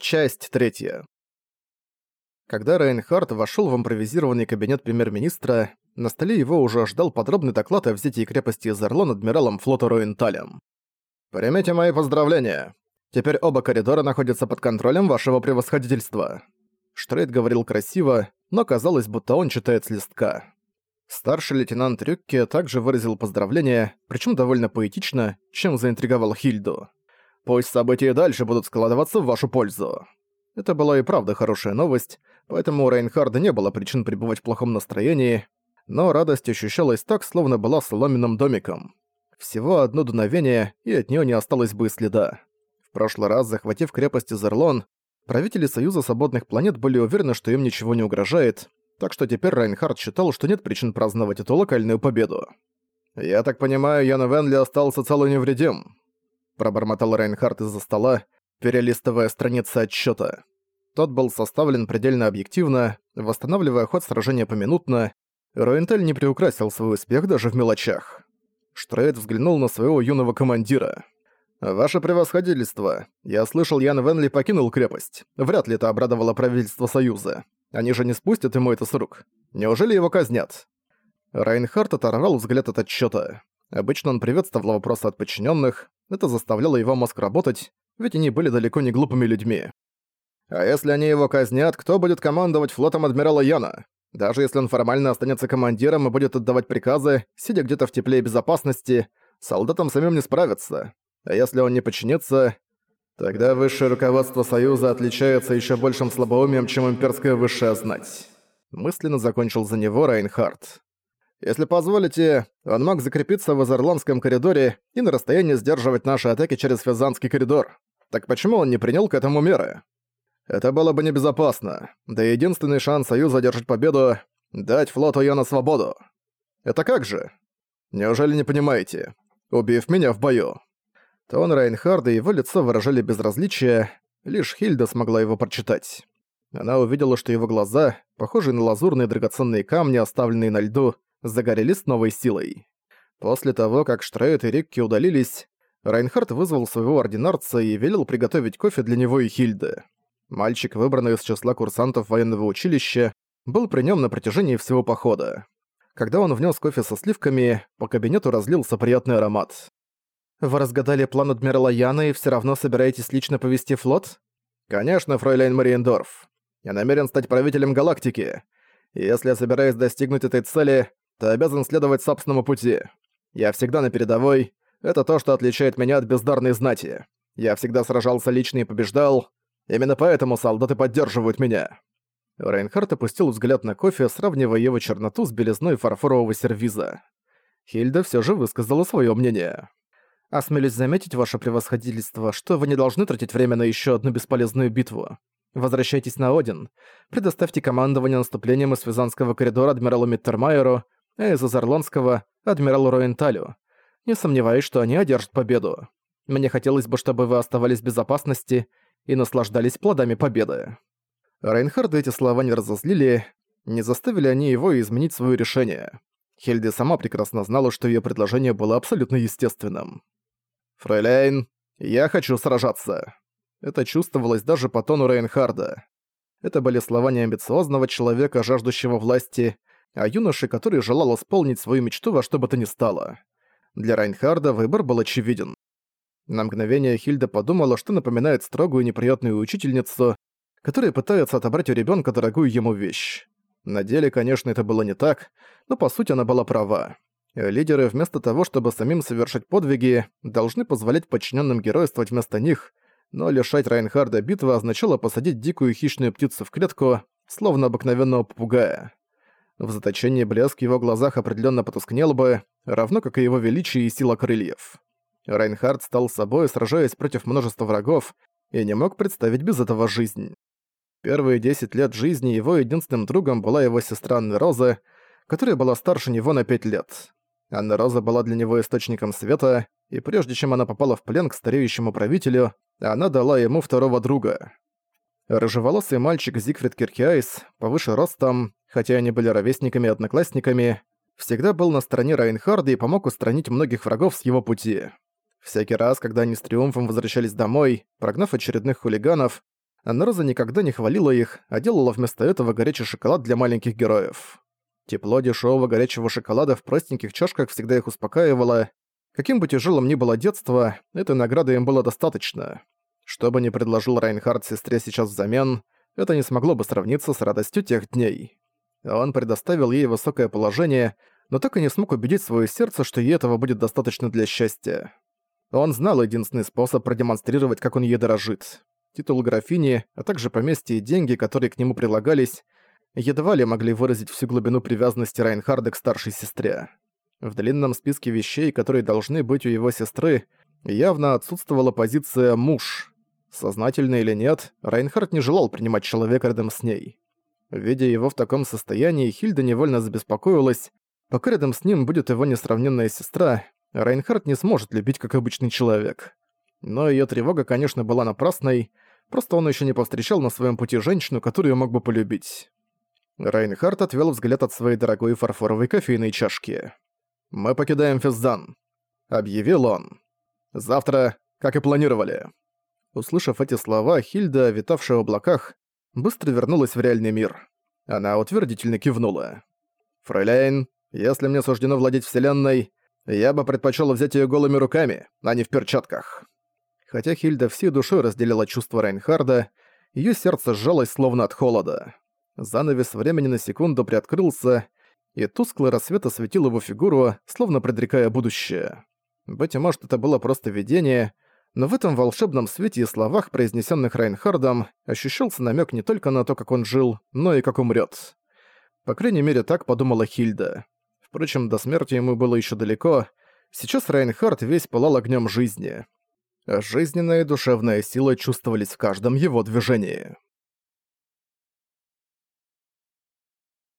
Часть третья. Когда Рейнхард вошел в импровизированный кабинет премьер-министра, на столе его уже ждал подробный доклад о взятии крепости Зерлон адмиралом флота Роенталем. «Примите мои поздравления. Теперь оба коридора находятся под контролем вашего превосходительства». Штрейд говорил красиво, но казалось, будто он читает с листка. Старший лейтенант Рюкке также выразил поздравления, причем довольно поэтично, чем заинтриговал Хильду. Пусть события дальше будут складываться в вашу пользу. Это была и правда хорошая новость, поэтому у Рейнхарда не было причин пребывать в плохом настроении, но радость ощущалась так, словно была соломенным домиком. Всего одно дуновение, и от нее не осталось бы и следа. В прошлый раз, захватив крепость Изерлон, правители Союза Свободных Планет были уверены, что им ничего не угрожает, так что теперь Рейнхард считал, что нет причин праздновать эту локальную победу. «Я так понимаю, Ян Венли остался цел и невредим», пробормотал Рейнхард из-за стола, перелистывая страницы отчета. Тот был составлен предельно объективно, восстанавливая ход сражения поминутно. Роентель не приукрасил свой успех даже в мелочах. Штрейд взглянул на своего юного командира. «Ваше превосходительство, я слышал, Ян Венли покинул крепость. Вряд ли это обрадовало правительство Союза. Они же не спустят ему это с рук. Неужели его казнят?» Райнхард оторвал взгляд от отчета. Обычно он приветствовал вопросы от подчиненных, это заставляло его мозг работать, ведь они были далеко не глупыми людьми. А если они его казнят, кто будет командовать флотом адмирала Яна? Даже если он формально останется командиром и будет отдавать приказы, сидя где-то в тепле и безопасности, солдатам самим не справиться. А если он не подчинится, тогда высшее руководство Союза отличается еще большим слабоумием, чем имперская высшая знать. Мысленно закончил за него Райнхард. Если позволите, он мог закрепиться в Азерландском коридоре и на расстоянии сдерживать наши атаки через Физанский коридор. Так почему он не принял к этому меры? Это было бы небезопасно. Да и единственный шанс Союза одержать победу — дать флоту Яна свободу. Это как же? Неужели не понимаете? Убив меня в бою. Тон Рейнхарда и его лицо выражали безразличие, лишь Хильда смогла его прочитать. Она увидела, что его глаза, похожие на лазурные драгоценные камни, оставленные на льду, загорелись новой силой. После того, как Штрейд и Рикки удалились, Райнхард вызвал своего ординарца и велел приготовить кофе для него и Хильды. Мальчик, выбранный из числа курсантов военного училища, был при нем на протяжении всего похода. Когда он внес кофе со сливками, по кабинету разлился приятный аромат. «Вы разгадали план адмирала Яна и все равно собираетесь лично повести флот?» «Конечно, фройляйн Мариендорф. Я намерен стать правителем галактики. Если я собираюсь достигнуть этой цели, ты обязан следовать собственному пути. Я всегда на передовой. Это то, что отличает меня от бездарной знати. Я всегда сражался лично и побеждал. Именно поэтому солдаты поддерживают меня». Рейнхард опустил взгляд на кофе, сравнивая его черноту с белизной фарфорового сервиза. Хильда все же высказала свое мнение. «Осмелюсь заметить, ваше превосходительство, что вы не должны тратить время на еще одну бесполезную битву. Возвращайтесь на Один, предоставьте командование наступлением из Визанского коридора адмиралу Миттермайеру, а из Азарлонского — адмиралу Роенталю. Не сомневаюсь, что они одержат победу. Мне хотелось бы, чтобы вы оставались в безопасности и наслаждались плодами победы». Рейнхарда эти слова не разозлили, не заставили они его изменить свое решение. Хельди сама прекрасно знала, что ее предложение было абсолютно естественным. «Фрейляйн, я хочу сражаться». Это чувствовалось даже по тону Рейнхарда. Это были слова неамбициозного человека, жаждущего власти, а юноши, который желал исполнить свою мечту во что бы то ни стало. Для Райнхарда выбор был очевиден. На мгновение Хильда подумала, что напоминает строгую неприятную учительницу, которая пытается отобрать у ребенка дорогую ему вещь. На деле, конечно, это было не так, но по сути она была права. Лидеры вместо того, чтобы самим совершать подвиги, должны позволять подчиненным геройствовать вместо них, но лишать Райнхарда битвы означало посадить дикую хищную птицу в клетку, словно обыкновенного попугая. В заточении блеск в его глазах определенно потускнел бы, равно как и его величие и сила крыльев. Райнхард стал собой, сражаясь против множества врагов, и не мог представить без этого жизнь. Первые 10 лет жизни его единственным другом была его сестра Анна Роза, которая была старше него на 5 лет. Анна Роза была для него источником света, и прежде чем она попала в плен к стареющему правителю, она дала ему второго друга. Рыжеволосый мальчик Зигфрид Кирхиайс, повыше ростом, хотя они были ровесниками и одноклассниками, всегда был на стороне Райнхарда и помог устранить многих врагов с его пути. Всякий раз, когда они с триумфом возвращались домой, прогнав очередных хулиганов, А Роза никогда не хвалила их, а делала вместо этого горячий шоколад для маленьких героев. Тепло дешевого горячего шоколада в простеньких чашках всегда их успокаивало. Каким бы тяжелым ни было детство, этой награды им было достаточно. Что бы ни предложил Райнхард сестре сейчас взамен, это не смогло бы сравниться с радостью тех дней. Он предоставил ей высокое положение, но так и не смог убедить свое сердце, что ей этого будет достаточно для счастья. Он знал единственный способ продемонстрировать, как он ей дорожит. Титул графини, а также поместье и деньги, которые к нему прилагались, едва ли могли выразить всю глубину привязанности Райнхарда к старшей сестре. В длинном списке вещей, которые должны быть у его сестры, явно отсутствовала позиция «муж». Сознательно или нет, Райнхард не желал принимать человека рядом с ней. Видя его в таком состоянии, Хильда невольно забеспокоилась. Пока рядом с ним будет его несравненная сестра, Райнхард не сможет любить как обычный человек. Но её тревога, конечно, была напрасной, просто он ещё не повстречал на своём пути женщину, которую мог бы полюбить. Райнхард отвёл взгляд от своей дорогой фарфоровой кофейной чашки. «Мы покидаем Физдан», — объявил он. «Завтра, как и планировали». Услышав эти слова, Хильда, витавшая в облаках, быстро вернулась в реальный мир. Она утвердительно кивнула. «Фройляйн, если мне суждено владеть Вселенной, я бы предпочел взять ее голыми руками, а не в перчатках». Хотя Хильда всей душой разделила чувства Райнхарда, ее сердце сжалось словно от холода. Занавес времени на секунду приоткрылся, и тусклый рассвет осветил его фигуру, словно предрекая будущее. Быть может, это было просто видение — но в этом волшебном свете и словах, произнесенных Райнхардом, ощущался намек не только на то, как он жил, но и как умрет. По крайней мере, так подумала Хильда. Впрочем, до смерти ему было еще далеко. Сейчас Райнхард весь пылал огнем жизни. Жизненная и душевная сила чувствовались в каждом его движении.